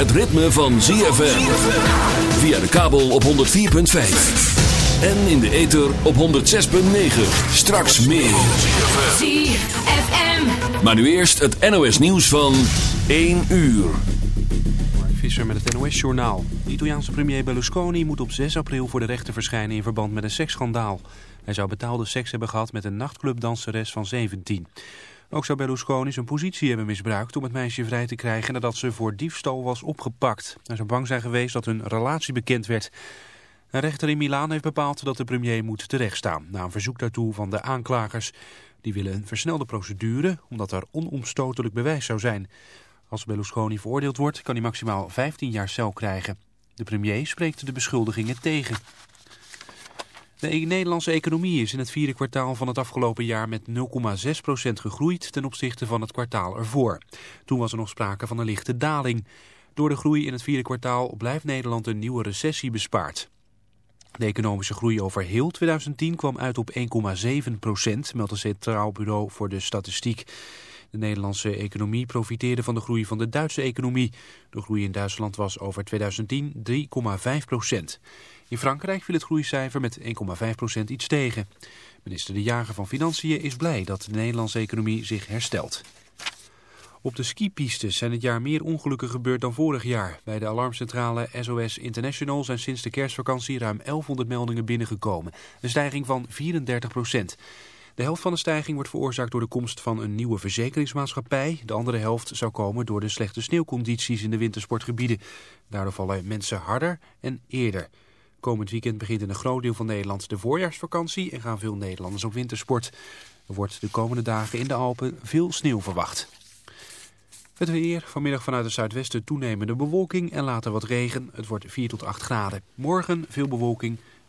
Het ritme van ZFM. Via de kabel op 104.5. En in de ether op 106.9. Straks meer. ZFM. Maar nu eerst het NOS nieuws van 1 uur. Mark Visser met het NOS-journaal. De Italiaanse premier Berlusconi moet op 6 april voor de rechter verschijnen in verband met een seksschandaal. Hij zou betaalde seks hebben gehad met een nachtclubdanseres van 17. Ook zou Berlusconi zijn positie hebben misbruikt om het meisje vrij te krijgen nadat ze voor diefstal was opgepakt. Hij zou bang zijn geweest dat hun relatie bekend werd. Een rechter in Milaan heeft bepaald dat de premier moet terechtstaan na een verzoek daartoe van de aanklagers. Die willen een versnelde procedure omdat er onomstotelijk bewijs zou zijn. Als Berlusconi veroordeeld wordt, kan hij maximaal 15 jaar cel krijgen. De premier spreekt de beschuldigingen tegen. De e- Nederlandse economie is in het vierde kwartaal van het afgelopen jaar met 0,6% gegroeid ten opzichte van het kwartaal ervoor. Toen was er nog sprake van een lichte daling. Door de groei in het vierde kwartaal blijft Nederland een nieuwe recessie bespaard. De economische groei over heel 2010 kwam uit op 1,7 procent, meldt het Centraal Bureau voor de Statistiek. De Nederlandse economie profiteerde van de groei van de Duitse economie. De groei in Duitsland was over 2010 3,5 procent. In Frankrijk viel het groeicijfer met 1,5 procent iets tegen. Minister De Jager van Financiën is blij dat de Nederlandse economie zich herstelt. Op de skipistes zijn het jaar meer ongelukken gebeurd dan vorig jaar. Bij de alarmcentrale SOS International zijn sinds de kerstvakantie ruim 1100 meldingen binnengekomen. Een stijging van 34 procent. De helft van de stijging wordt veroorzaakt door de komst van een nieuwe verzekeringsmaatschappij. De andere helft zou komen door de slechte sneeuwcondities in de wintersportgebieden. Daardoor vallen mensen harder en eerder. Komend weekend begint in een groot deel van Nederland de voorjaarsvakantie en gaan veel Nederlanders op wintersport. Er wordt de komende dagen in de Alpen veel sneeuw verwacht. Het weer, vanmiddag vanuit het zuidwesten toenemende bewolking en later wat regen. Het wordt 4 tot 8 graden. Morgen veel bewolking,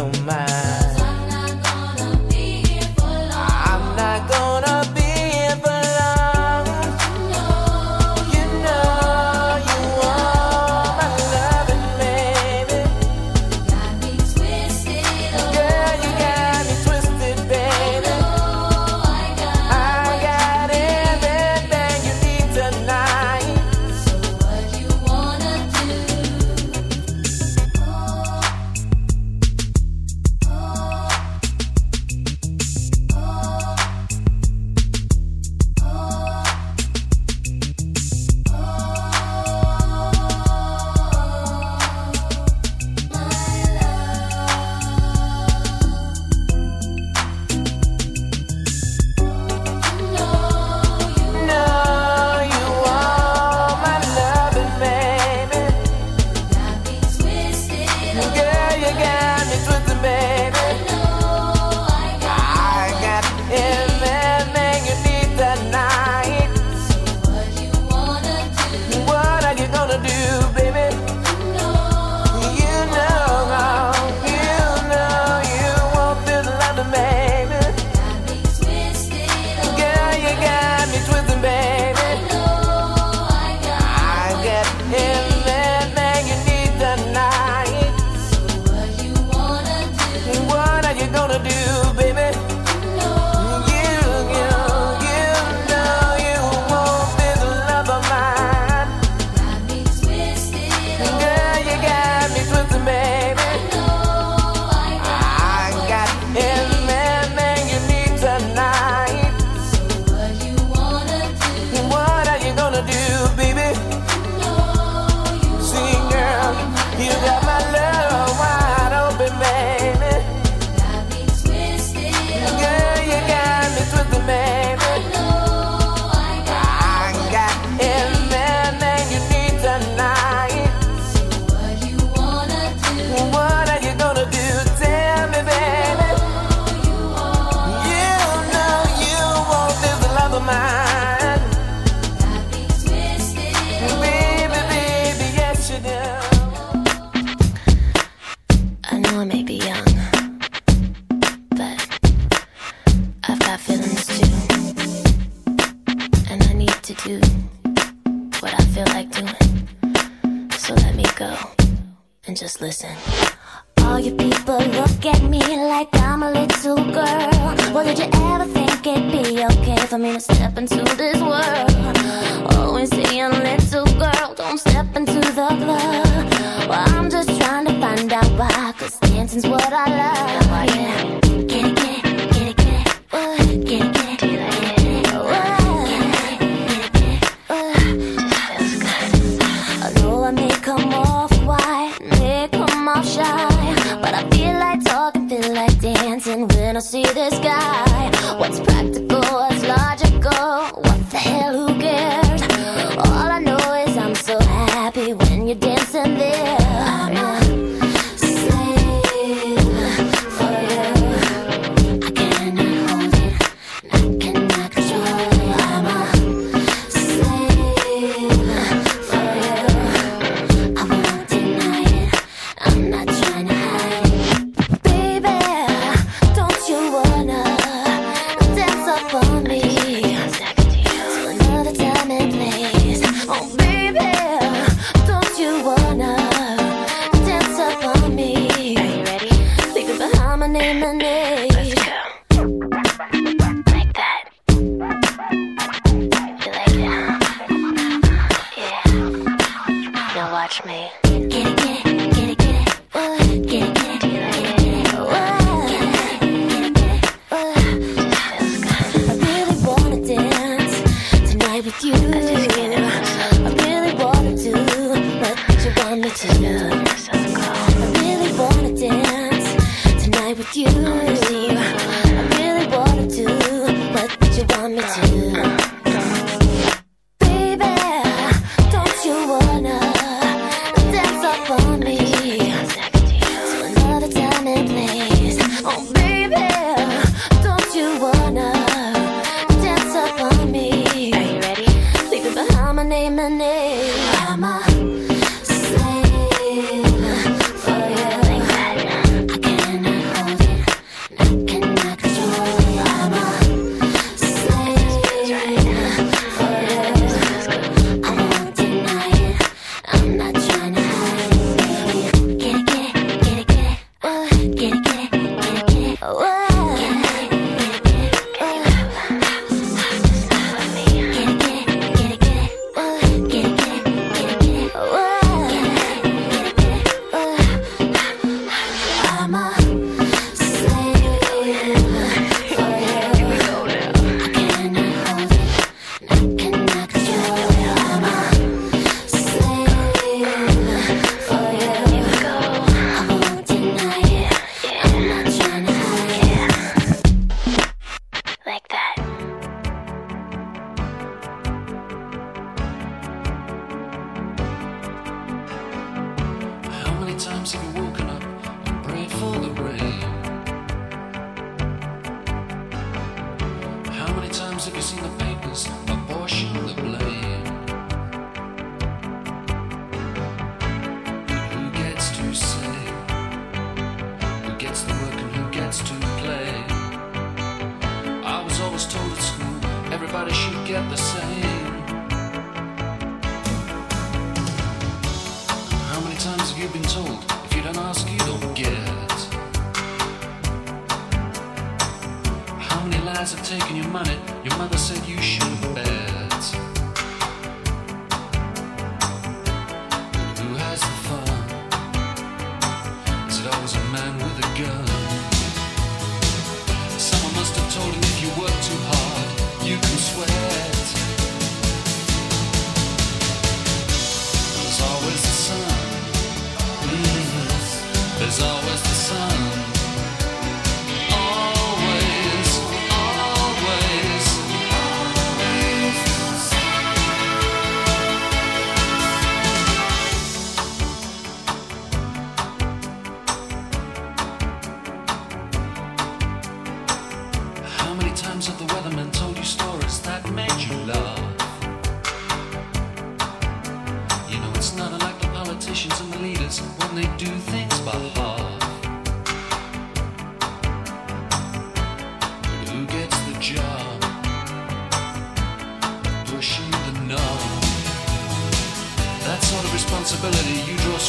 your mind.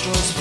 nostrils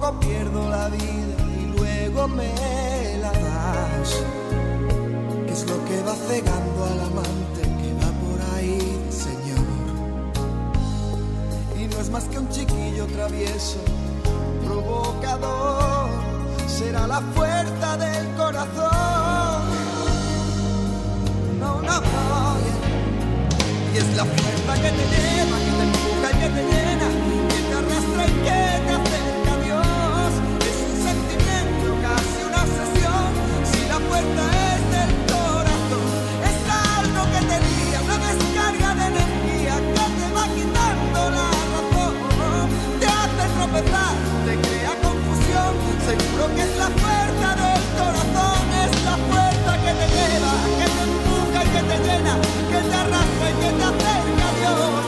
poco pierdo la vida y luego me la das. ¿Qué es lo que va cegando al amante que va por ahí, Señor? Y no es más que un chiquillo travieso, provocador, será la fuerza del corazón. No, no, no. Y es la fuerza que te lleva, que te empuja y que te lleva. llena, que te arrastra y que te acerca a Dios.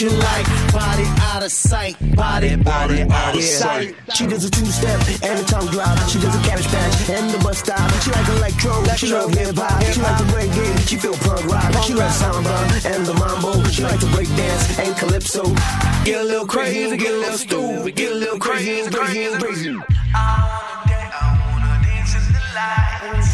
you like. Body out of sight, body, body, out of sight. She does a two step and a tongue drop. She does a cabbage patch and the bus stop. She like electro, electro she love hip hop. She like the reggae, she feel punk rock. She like samba and the mambo. She like to break dance and calypso. Get a little crazy, get a little stupid, get a little crazy, crazy, crazy. I wanna dance in the.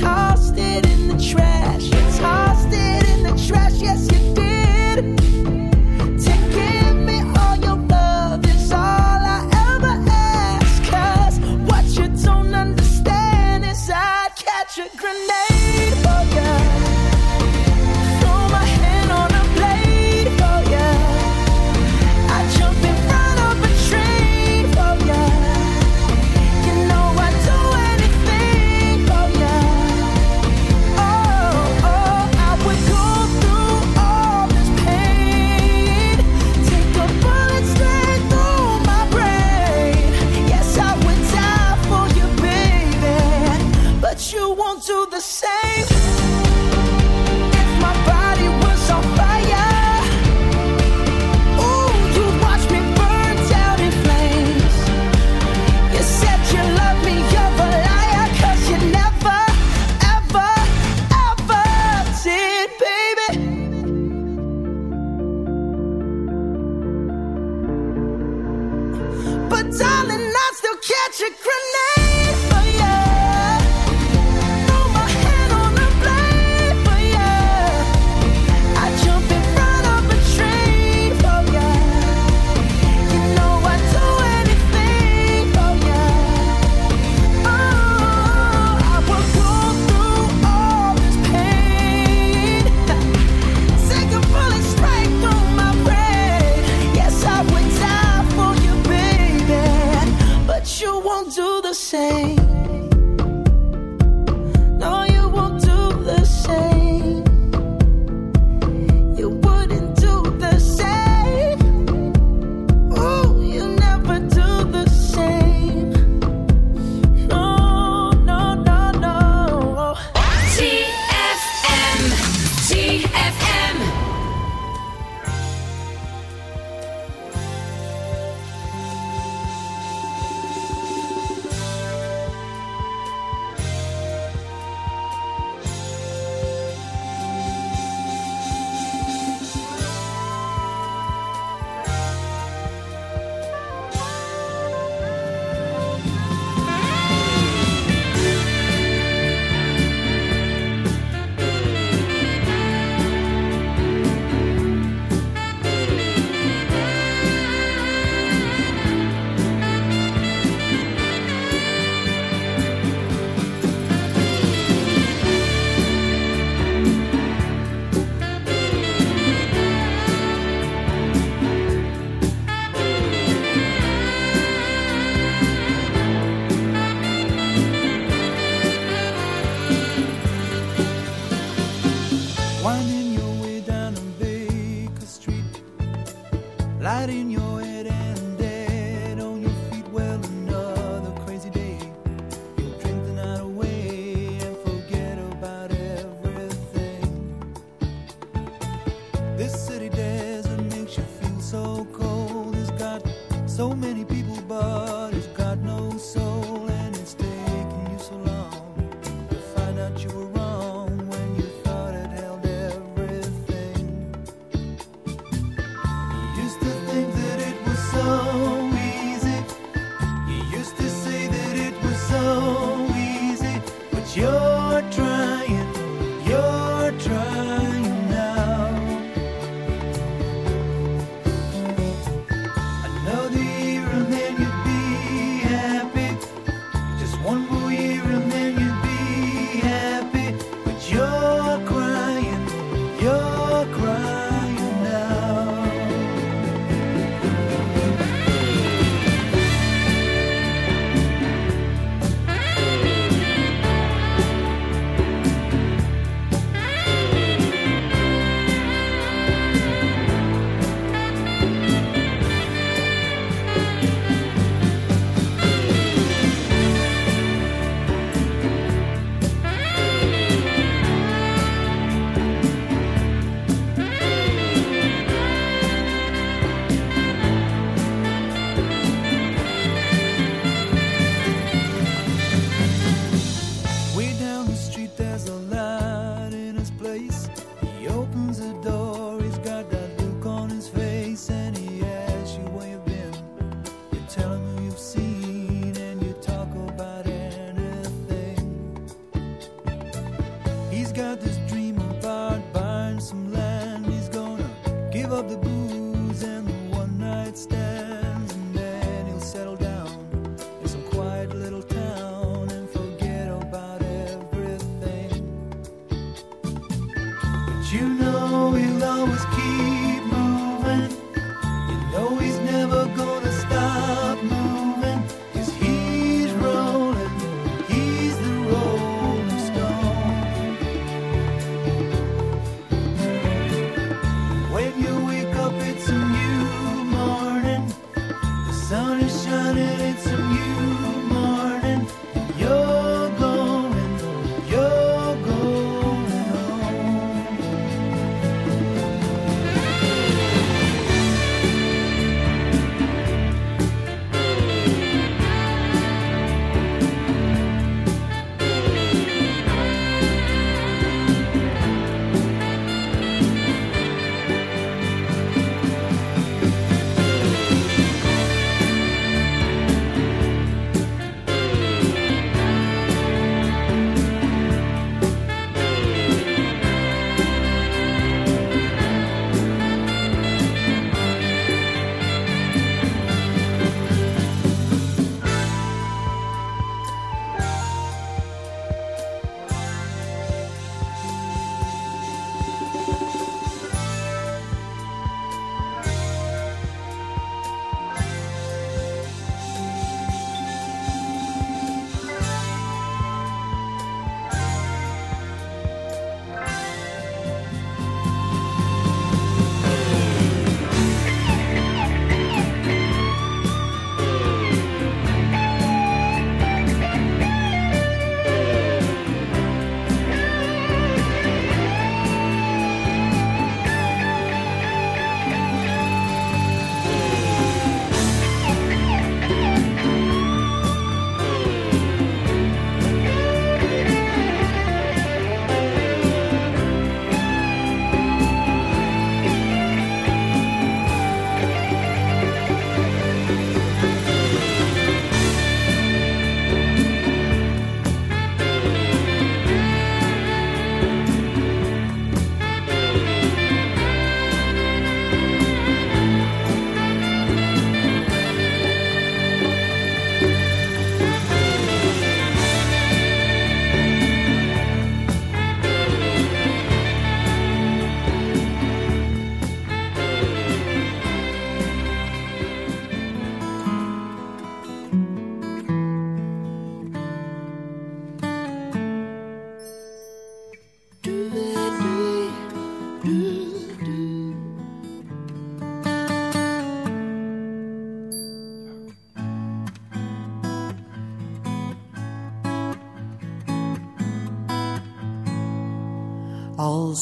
tossed it in the trash.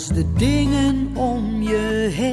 Als de dingen om je heen.